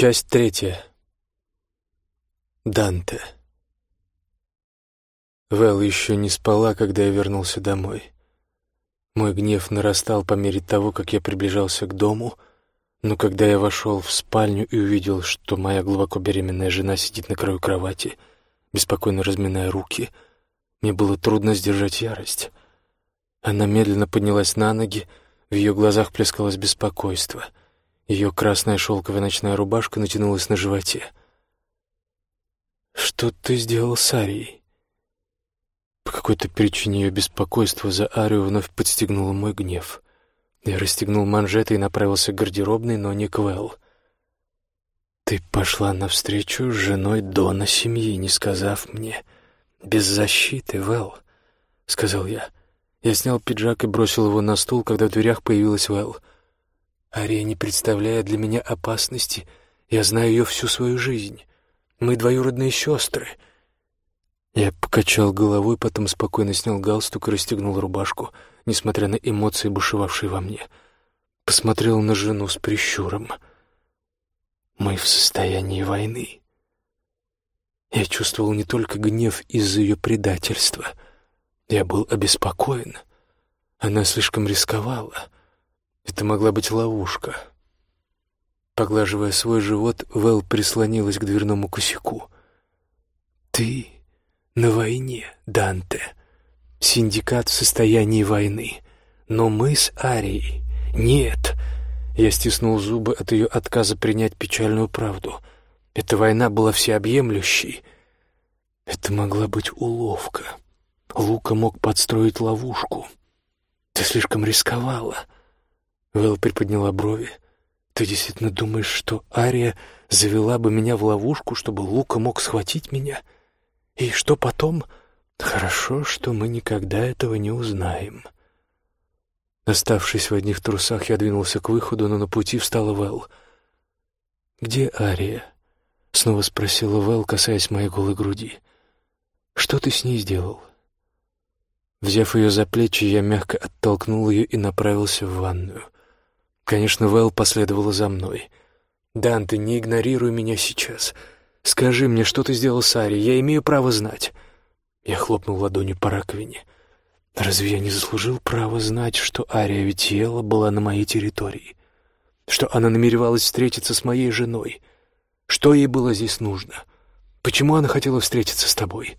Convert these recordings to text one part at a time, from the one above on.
Часть третья. Данте. Вэл еще не спала, когда я вернулся домой. Мой гнев нарастал по мере того, как я приближался к дому, но когда я вошел в спальню и увидел, что моя глубоко беременная жена сидит на краю кровати, беспокойно разминая руки, мне было трудно сдержать ярость. Она медленно поднялась на ноги, в ее глазах плескалось беспокойство — ее красная шелковая ночная рубашка натянулась на животе. «Что ты сделал с Арией?» По какой-то причине ее беспокойство за Арию вновь подстегнуло мой гнев. Я расстегнул манжеты и направился к гардеробной, но не к Вэл. «Ты пошла навстречу с женой Дона семьи, не сказав мне. Без защиты, Вэл», — сказал я. Я снял пиджак и бросил его на стул, когда в дверях появилась Вэл. Ария не представляет для меня опасности. Я знаю ее всю свою жизнь. Мы двоюродные сестры. Я покачал головой, потом спокойно снял галстук и расстегнул рубашку, несмотря на эмоции, бушевавшие во мне. Посмотрел на жену с прищуром. Мы в состоянии войны. Я чувствовал не только гнев из-за ее предательства. Я был обеспокоен. Она слишком рисковала — это могла быть ловушка. Поглаживая свой живот, Вэл прислонилась к дверному косяку. «Ты на войне, Данте. Синдикат в состоянии войны. Но мы с Арией. Нет!» Я стиснул зубы от ее отказа принять печальную правду. Эта война была всеобъемлющей. Это могла быть уловка. Лука мог подстроить ловушку. Ты слишком рисковала. Вэл приподняла брови. «Ты действительно думаешь, что Ария завела бы меня в ловушку, чтобы Лука мог схватить меня? И что потом? Хорошо, что мы никогда этого не узнаем». Оставшись в одних трусах, я двинулся к выходу, но на пути встала Вэл. «Где Ария?» — снова спросила Вэл, касаясь моей голой груди. «Что ты с ней сделал?» Взяв ее за плечи, я мягко оттолкнул ее и направился в ванную. Конечно, Вэл последовала за мной. «Данте, не игнорируй меня сейчас. Скажи мне, что ты сделал с Ари, я имею право знать». Я хлопнул ладонью по раковине. «Разве я не заслужил право знать, что Ария Витиела была на моей территории? Что она намеревалась встретиться с моей женой? Что ей было здесь нужно? Почему она хотела встретиться с тобой?»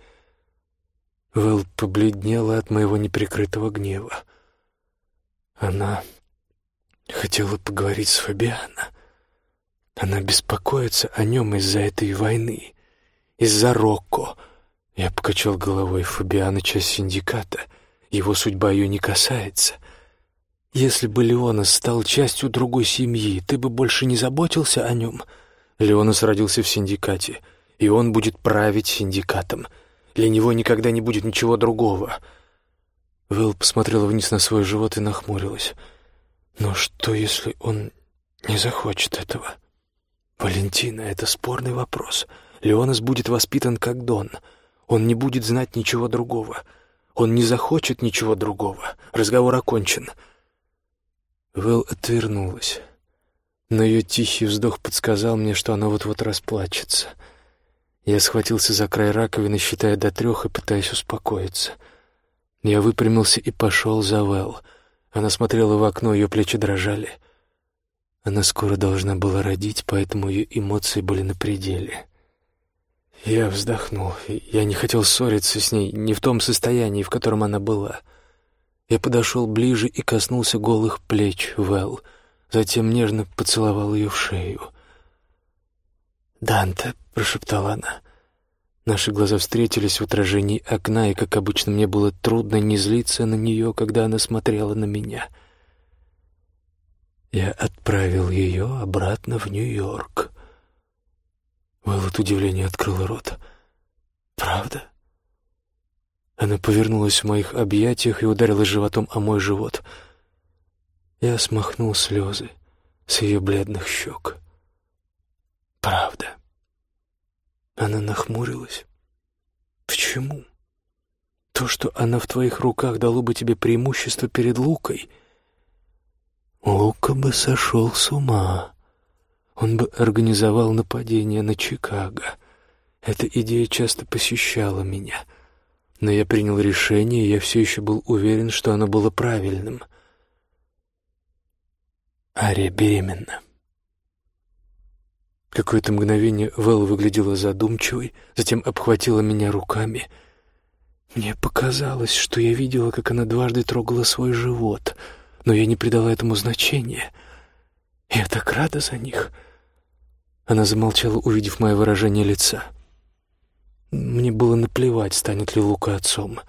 Вэл побледнела от моего неприкрытого гнева. Она Хотела поговорить с Фабиано. Она беспокоится о нем из-за этой войны, из-за Рокко. Я покачал головой. Фабиано — часть синдиката. Его судьба ее не касается. Если бы Леонас стал частью другой семьи, ты бы больше не заботился о нем. Леонас родился в синдикате, и он будет править синдикатом. Для него никогда не будет ничего другого. Вэл посмотрела вниз на свой живот и нахмурилась. Но что, если он не захочет этого? Валентина, это спорный вопрос. Леонас будет воспитан как Дон. Он не будет знать ничего другого. Он не захочет ничего другого. Разговор окончен. Вэл отвернулась. Но ее тихий вздох подсказал мне, что она вот-вот расплачется. Я схватился за край раковины, считая до трех и пытаясь успокоиться. Я выпрямился и пошел за Вэл — она смотрела в окно, ее плечи дрожали. Она скоро должна была родить, поэтому ее эмоции были на пределе. Я вздохнул. Я не хотел ссориться с ней, не в том состоянии, в котором она была. Я подошел ближе и коснулся голых плеч Вэл, затем нежно поцеловал ее в шею. «Данте», — прошептала она, — Наши глаза встретились в отражении окна, и, как обычно, мне было трудно не злиться на нее, когда она смотрела на меня. Я отправил ее обратно в Нью-Йорк. Вэл от удивления открыла рот. «Правда?» Она повернулась в моих объятиях и ударила животом о мой живот. Я смахнул слезы с ее бледных щек. «Правда?» Она нахмурилась. «Почему? То, что она в твоих руках, дало бы тебе преимущество перед Лукой. Лука бы сошел с ума. он бы организовал нападение на Чикаго. Эта идея часто посещала меня. Но я принял решение, и я все еще был уверен, что оно было правильным. Ария беременна. Какое-то мгновение Вэл выглядела задумчивой, затем обхватила меня руками. Мне показалось, что я видела, как она дважды трогала свой живот, но я не придала этому значения. Я так рада за них. Она замолчала, увидев мое выражение лица. Мне было наплевать, станет ли Лука отцом.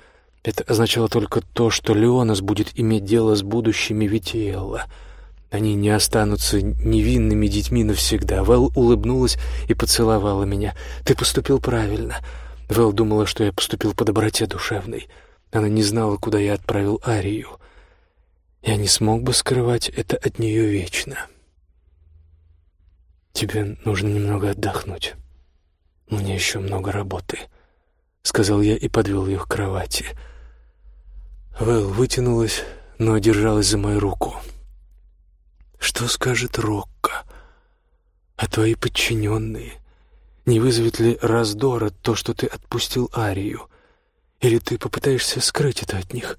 Это означало только то, что Леонас будет иметь дело с будущими Витиэлла — они не останутся невинными детьми навсегда. Вэл улыбнулась и поцеловала меня. «Ты поступил правильно». Вэл думала, что я поступил по доброте душевной. Она не знала, куда я отправил Арию. Я не смог бы скрывать это от нее вечно. «Тебе нужно немного отдохнуть. Меня еще много работы», — сказал я и подвел ее к кровати. Вэл вытянулась, но держалась за мою руку. Что скажет Рокко? А твои подчиненные? Не вызовет ли раздора то, что ты отпустил Арию? Или ты попытаешься скрыть это от них?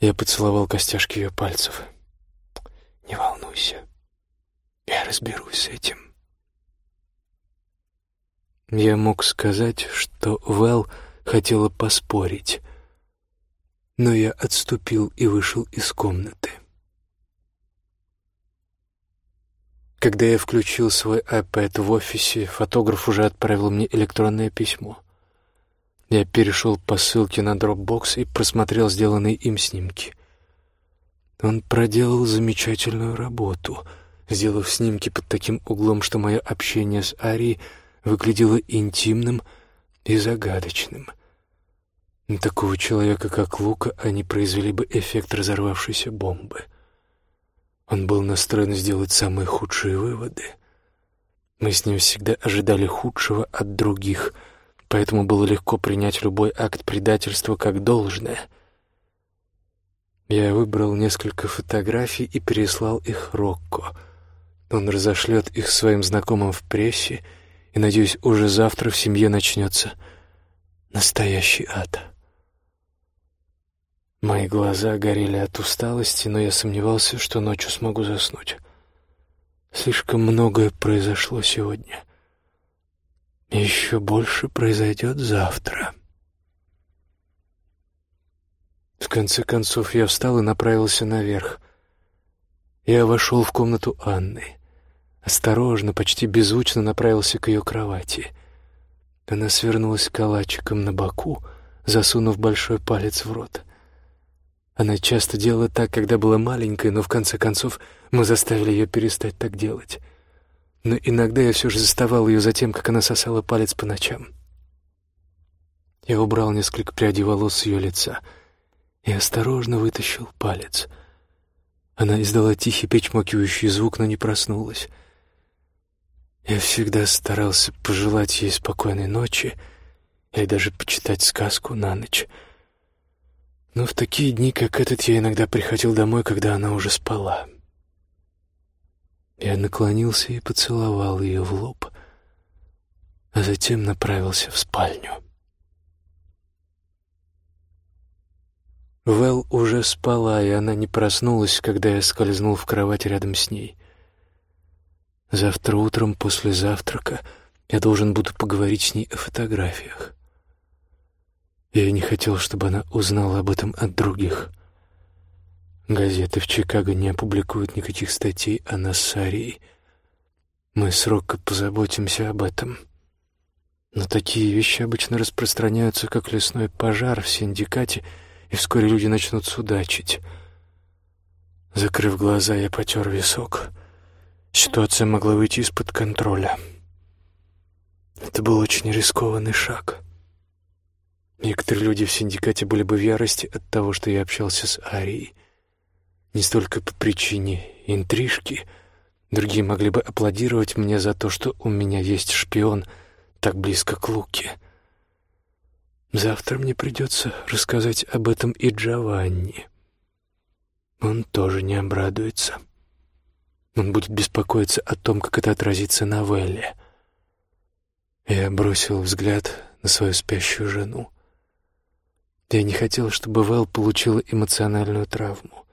Я поцеловал костяшки ее пальцев. Не волнуйся, я разберусь с этим. Я мог сказать, что Вэл хотела поспорить, но я отступил и вышел из комнаты. Когда я включил свой iPad в офисе, фотограф уже отправил мне электронное письмо. Я перешел по ссылке на Dropbox и просмотрел сделанные им снимки. Он проделал замечательную работу, сделав снимки под таким углом, что мое общение с Арией выглядело интимным и загадочным. На такого человека, как Лука, они произвели бы эффект разорвавшейся бомбы. Он был настроен сделать самые худшие выводы. Мы с ним всегда ожидали худшего от других, поэтому было легко принять любой акт предательства как должное. Я выбрал несколько фотографий и переслал их Рокко. Он разошлет их своим знакомым в прессе, и, надеюсь, уже завтра в семье начнется настоящий ад. Мои глаза горели от усталости, но я сомневался, что ночью смогу заснуть. Слишком многое произошло сегодня. Еще больше произойдет завтра. В конце концов я встал и направился наверх. Я вошел в комнату Анны. Осторожно, почти беззвучно направился к ее кровати. Она свернулась калачиком на боку, засунув большой палец в рот — она часто делала так, когда была маленькой, но в конце концов мы заставили ее перестать так делать. Но иногда я все же заставал ее за тем, как она сосала палец по ночам. Я убрал несколько прядей волос с ее лица и осторожно вытащил палец. Она издала тихий печмокивающий звук, но не проснулась. Я всегда старался пожелать ей спокойной ночи или даже почитать сказку на ночь — но в такие дни, как этот, я иногда приходил домой, когда она уже спала. Я наклонился и поцеловал ее в лоб, а затем направился в спальню. Вэл уже спала, и она не проснулась, когда я скользнул в кровать рядом с ней. Завтра утром после завтрака я должен буду поговорить с ней о фотографиях. Я не хотел, чтобы она узнала об этом от других. Газеты в Чикаго не опубликуют никаких статей о нас с Арией. Мы с Рокко позаботимся об этом. Но такие вещи обычно распространяются, как лесной пожар в синдикате, и вскоре люди начнут судачить. Закрыв глаза, я потер висок. Ситуация могла выйти из-под контроля. Это был очень рискованный шаг — Некоторые люди в синдикате были бы в ярости от того, что я общался с Арией. Не столько по причине интрижки. Другие могли бы аплодировать мне за то, что у меня есть шпион так близко к Луке. Завтра мне придется рассказать об этом и Джованни. Он тоже не обрадуется. Он будет беспокоиться о том, как это отразится на Велле. Я бросил взгляд на свою спящую жену. Я не хотел, чтобы Вэл получила эмоциональную травму.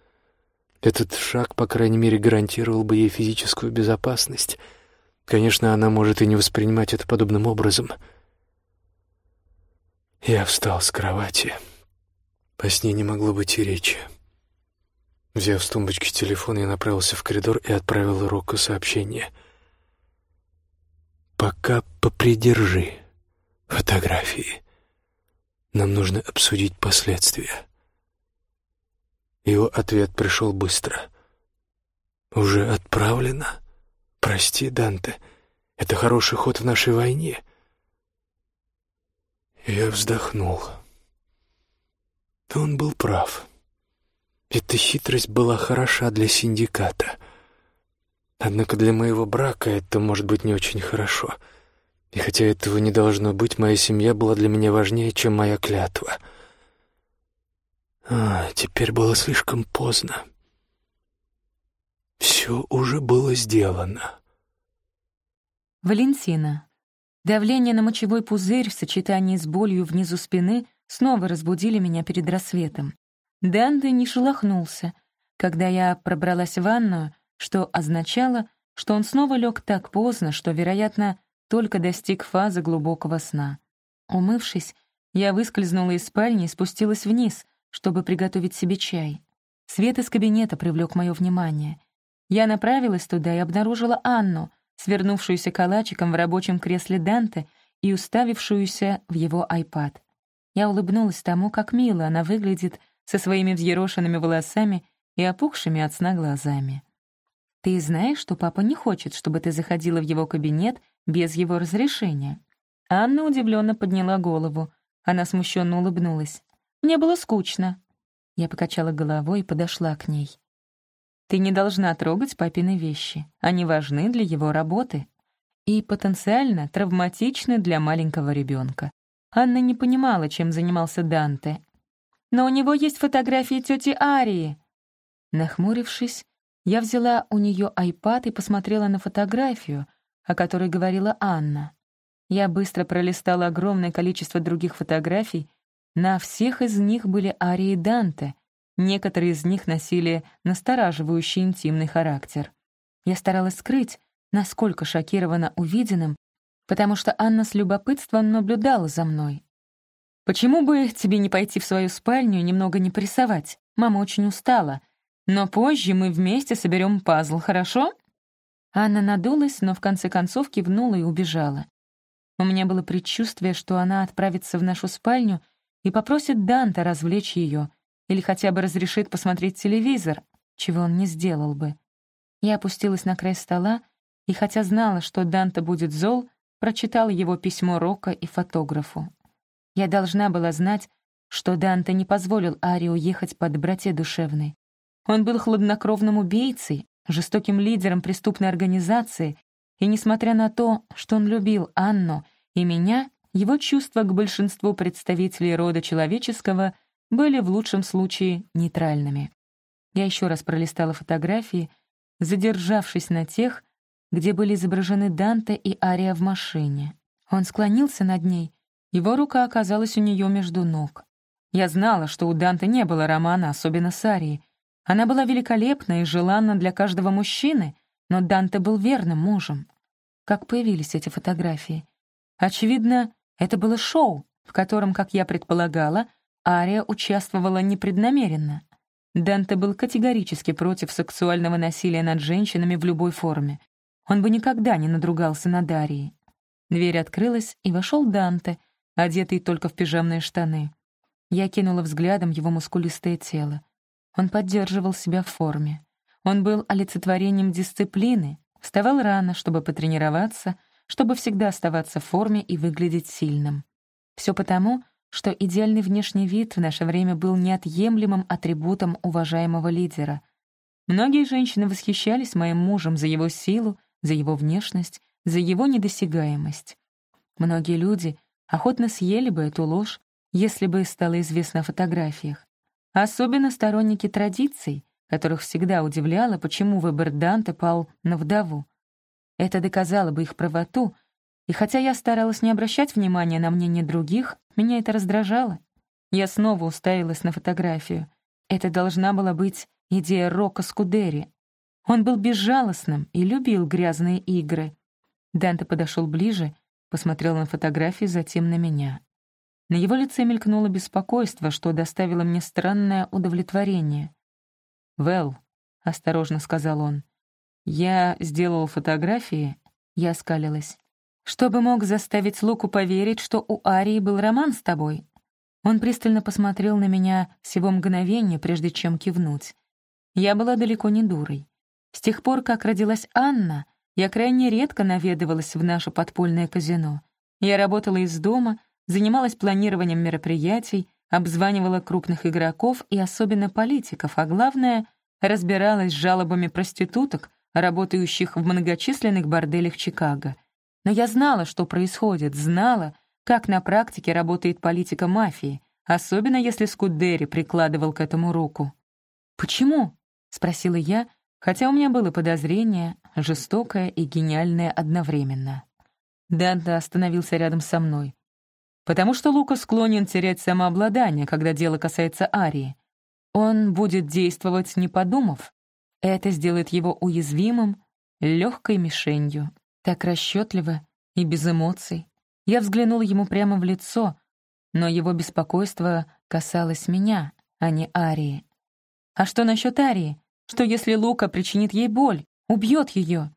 Этот шаг, по крайней мере, гарантировал бы ей физическую безопасность. Конечно, она может и не воспринимать это подобным образом. Я встал с кровати. По сне не могло быть и речи. Взяв с тумбочки телефон, я направился в коридор и отправил Року сообщение. «Пока попридержи фотографии. Нам нужно обсудить последствия». Его ответ пришел быстро. «Уже отправлено? Прости, Данте, это хороший ход в нашей войне». Я вздохнул. Он был прав. Эта хитрость была хороша для синдиката. Однако для моего брака это может быть не очень хорошо. И хотя этого не должно быть, моя семья была для меня важнее, чем моя клятва. А, теперь было слишком поздно. Все уже было сделано. Валентина. Давление на мочевой пузырь в сочетании с болью внизу спины снова разбудили меня перед рассветом. Данте не шелохнулся, когда я пробралась в ванную, что означало, что он снова лег так поздно, что, вероятно, только достиг фазы глубокого сна. Умывшись, я выскользнула из спальни и спустилась вниз, чтобы приготовить себе чай. Свет из кабинета привлек мое внимание. Я направилась туда и обнаружила Анну, свернувшуюся калачиком в рабочем кресле Данте и уставившуюся в его айпад. Я улыбнулась тому, как мило она выглядит со своими взъерошенными волосами и опухшими от сна глазами. «Ты знаешь, что папа не хочет, чтобы ты заходила в его кабинет без его разрешения?» Анна удивленно подняла голову. Она смущенно улыбнулась. «Мне было скучно». Я покачала головой и подошла к ней. «Ты не должна трогать папины вещи. Они важны для его работы и потенциально травматичны для маленького ребенка. Анна не понимала, чем занимался Данте, но у него есть фотографии тети Арии». Нахмурившись, я взяла у нее айпад и посмотрела на фотографию, о которой говорила Анна. Я быстро пролистала огромное количество других фотографий. На всех из них были арии Данте. Некоторые из них носили настораживающий интимный характер. Я старалась скрыть, насколько шокирована увиденным, потому что Анна с любопытством наблюдала за мной. Почему бы тебе не пойти в свою спальню и немного не порисовать? Мама очень устала. Но позже мы вместе соберем пазл, хорошо?» Анна надулась, но в конце концов кивнула и убежала. У меня было предчувствие, что она отправится в нашу спальню и попросит Данта развлечь ее или хотя бы разрешит посмотреть телевизор, чего он не сделал бы. Я опустилась на край стола и, хотя знала, что Данта будет зол, прочитала его письмо Рока и фотографу. Я должна была знать, что Данте не позволил Ари уехать по доброте душевной. Он был хладнокровным убийцей, жестоким лидером преступной организации, и, несмотря на то, что он любил Анну и меня, его чувства к большинству представителей рода человеческого были в лучшем случае нейтральными. Я еще раз пролистала фотографии, задержавшись на тех, где были изображены Данте и Ария в машине. Он склонился над ней его рука оказалась у нее между ног. Я знала, что у Данте не было романа, особенно с Арией. Она была великолепна и желанна для каждого мужчины, но Данте был верным мужем. Как появились эти фотографии? Очевидно, это было шоу, в котором, как я предполагала, Ария участвовала непреднамеренно. Данте был категорически против сексуального насилия над женщинами в любой форме. Он бы никогда не надругался над Арией. Дверь открылась, и вошел Данте — одетый только в пижамные штаны. Я кинула взглядом его мускулистое тело. Он поддерживал себя в форме. Он был олицетворением дисциплины, вставал рано, чтобы потренироваться, чтобы всегда оставаться в форме и выглядеть сильным. Все потому, что идеальный внешний вид в наше время был неотъемлемым атрибутом уважаемого лидера. Многие женщины восхищались моим мужем за его силу, за его внешность, за его недосягаемость. Многие люди охотно съели бы эту ложь, если бы стало известно о фотографиях. Особенно сторонники традиций, которых всегда удивляло, почему выбор Данте пал на вдову. Это доказало бы их правоту, и хотя я старалась не обращать внимания на мнение других, меня это раздражало. Я снова уставилась на фотографию. Это должна была быть идея Рока Скудери. Он был безжалостным и любил грязные игры. Данте подошел ближе, посмотрел на фотографию, затем на меня. На его лице мелькнуло беспокойство, что доставило мне странное удовлетворение. «Вэл», — осторожно сказал он, — «я сделал фотографии», — я скалилась. «Чтобы мог заставить Луку поверить, что у Арии был роман с тобой». Он пристально посмотрел на меня всего мгновение, прежде чем кивнуть. Я была далеко не дурой. С тех пор, как родилась Анна, я крайне редко наведывалась в наше подпольное казино. Я работала из дома, занималась планированием мероприятий, обзванивала крупных игроков и особенно политиков, а главное — разбиралась с жалобами проституток, работающих в многочисленных борделях Чикаго. Но я знала, что происходит, знала, как на практике работает политика мафии, особенно если Скудери прикладывал к этому руку. «Почему?» — спросила я, хотя у меня было подозрение, жестокое и гениальное одновременно. Данте остановился рядом со мной. «Потому что Лука склонен терять самообладание, когда дело касается Арии. Он будет действовать, не подумав. Это сделает его уязвимым, легкой мишенью, так расчетливо и без эмоций. Я взглянул ему прямо в лицо, но его беспокойство касалось меня, а не Арии. А что насчет Арии? Что если Лука причинит ей боль, убьет ее?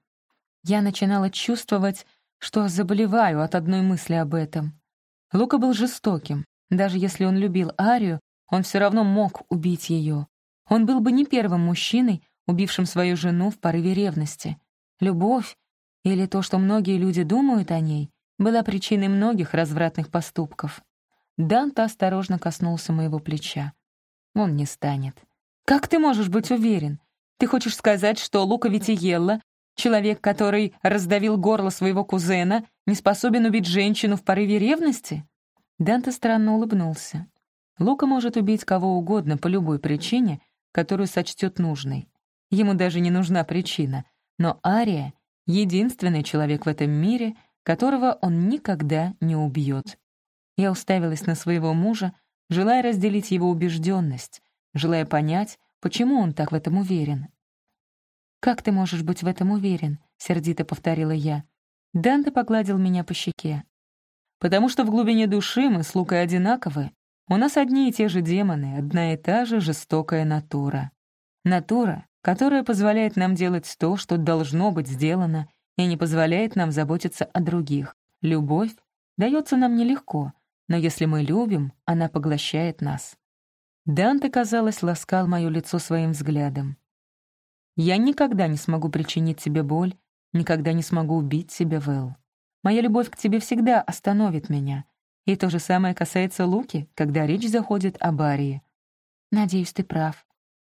Я начинала чувствовать, что заболеваю от одной мысли об этом. Лука был жестоким. Даже если он любил Арию, он все равно мог убить ее. Он был бы не первым мужчиной, убившим свою жену в порыве ревности. Любовь, или то, что многие люди думают о ней, была причиной многих развратных поступков. Данта осторожно коснулся моего плеча. Он не станет. «Как ты можешь быть уверен? Ты хочешь сказать, что Лука Витиелла, человек, который раздавил горло своего кузена, не способен убить женщину в порыве ревности?» Данте странно улыбнулся. Лука может убить кого угодно по любой причине, которую сочтет нужной. Ему даже не нужна причина, но Ария — единственный человек в этом мире — которого он никогда не убьет. Я уставилась на своего мужа, желая разделить его убежденность, желая понять, почему он так в этом уверен. «Как ты можешь быть в этом уверен?» — сердито повторила я. Данте погладил меня по щеке. «Потому что в глубине души мы с Лукой одинаковы. У нас одни и те же демоны, одна и та же жестокая натура. Натура, которая позволяет нам делать то, что должно быть сделано, и не позволяет нам заботиться о других. Любовь дается нам нелегко, но если мы любим, она поглощает нас. Данте, казалось, ласкал мое лицо своим взглядом. «Я никогда не смогу причинить тебе боль, никогда не смогу убить тебя, Вэл. Моя любовь к тебе всегда остановит меня. И то же самое касается Луки, когда речь заходит о Барии. Надеюсь, ты прав.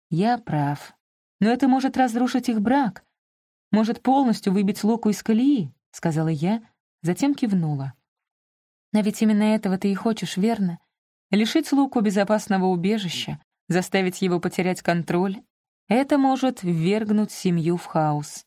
Я прав. Но это может разрушить их брак, может, полностью выбить Луку из колеи?» — сказала я, затем кивнула. «Но ведь именно этого ты и хочешь, верно? Лишить Луку безопасного убежища, заставить его потерять контроль — это может ввергнуть семью в хаос.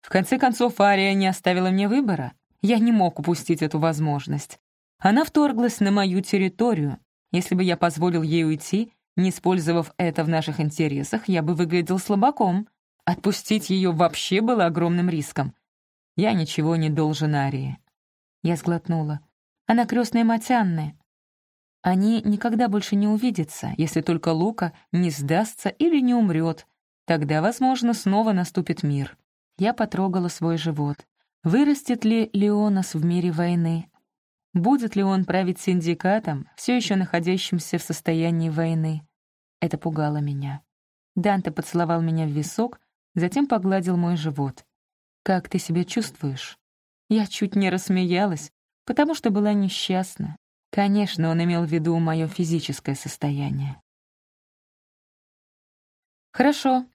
В конце концов, Ария не оставила мне выбора. Я не мог упустить эту возможность. Она вторглась на мою территорию. Если бы я позволил ей уйти, не использовав это в наших интересах, я бы выглядел слабаком. Отпустить ее вообще было огромным риском. Я ничего не должен Арии. Я сглотнула. Она крестная мать Анны. Они никогда больше не увидятся, если только Лука не сдастся или не умрет. Тогда, возможно, снова наступит мир. Я потрогала свой живот. Вырастет ли Леонас в мире войны? Будет ли он править синдикатом, все еще находящимся в состоянии войны? Это пугало меня. Данте поцеловал меня в висок, затем погладил мой живот. «Как ты себя чувствуешь?» Я чуть не рассмеялась, потому что была несчастна. Конечно, он имел в виду мое физическое состояние. «Хорошо.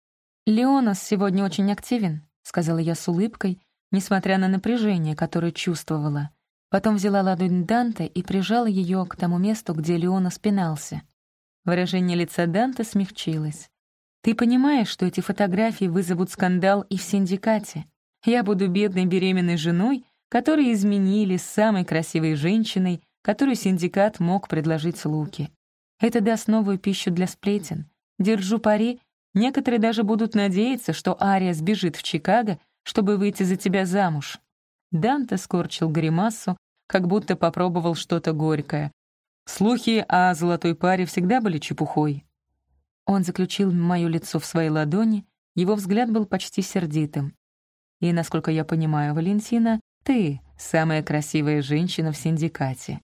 Леонас сегодня очень активен», — сказала я с улыбкой, несмотря на напряжение, которое чувствовала. Потом взяла ладонь Данте и прижала ее к тому месту, где Леона спинался. Выражение лица Данте смягчилось. Ты понимаешь, что эти фотографии вызовут скандал и в синдикате? Я буду бедной беременной женой, которую изменили с самой красивой женщиной, которую синдикат мог предложить Луке. Это даст новую пищу для сплетен. Держу пари, некоторые даже будут надеяться, что Ария сбежит в Чикаго, чтобы выйти за тебя замуж. Данте скорчил гримасу, как будто попробовал что-то горькое. Слухи о золотой паре всегда были чепухой. Он заключил мое лицо в своей ладони, его взгляд был почти сердитым. «И, насколько я понимаю, Валентина, ты — самая красивая женщина в синдикате».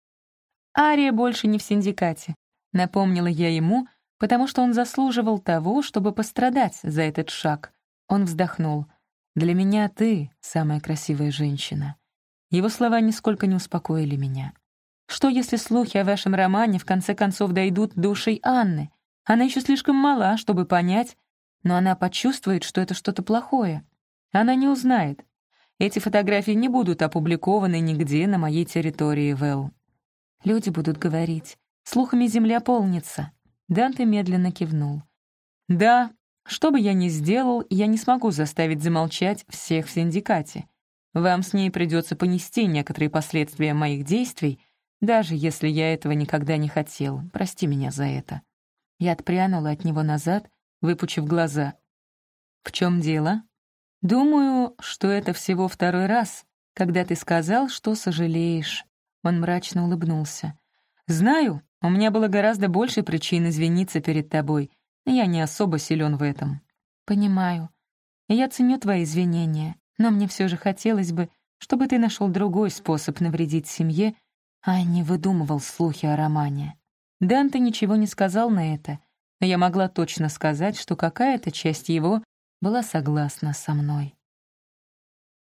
«Ария больше не в синдикате», — напомнила я ему, потому что он заслуживал того, чтобы пострадать за этот шаг. Он вздохнул. «Для меня ты — самая красивая женщина». Его слова нисколько не успокоили меня. «Что, если слухи о вашем романе в конце концов дойдут до ушей Анны? Она еще слишком мала, чтобы понять, но она почувствует, что это что-то плохое. Она не узнает. Эти фотографии не будут опубликованы нигде на моей территории, Вэл. Люди будут говорить. Слухами земля полнится. Данте медленно кивнул. «Да, что бы я ни сделал, я не смогу заставить замолчать всех в синдикате. Вам с ней придется понести некоторые последствия моих действий, даже если я этого никогда не хотел. Прости меня за это». Я отпрянула от него назад, выпучив глаза. «В чем дело?» «Думаю, что это всего второй раз, когда ты сказал, что сожалеешь». Он мрачно улыбнулся. «Знаю, у меня было гораздо больше причин извиниться перед тобой, я не особо силен в этом». «Понимаю. Я ценю твои извинения, но мне все же хотелось бы, чтобы ты нашел другой способ навредить семье, а не выдумывал слухи о романе». Данте ничего не сказал на это, но я могла точно сказать, что какая-то часть его была согласна со мной.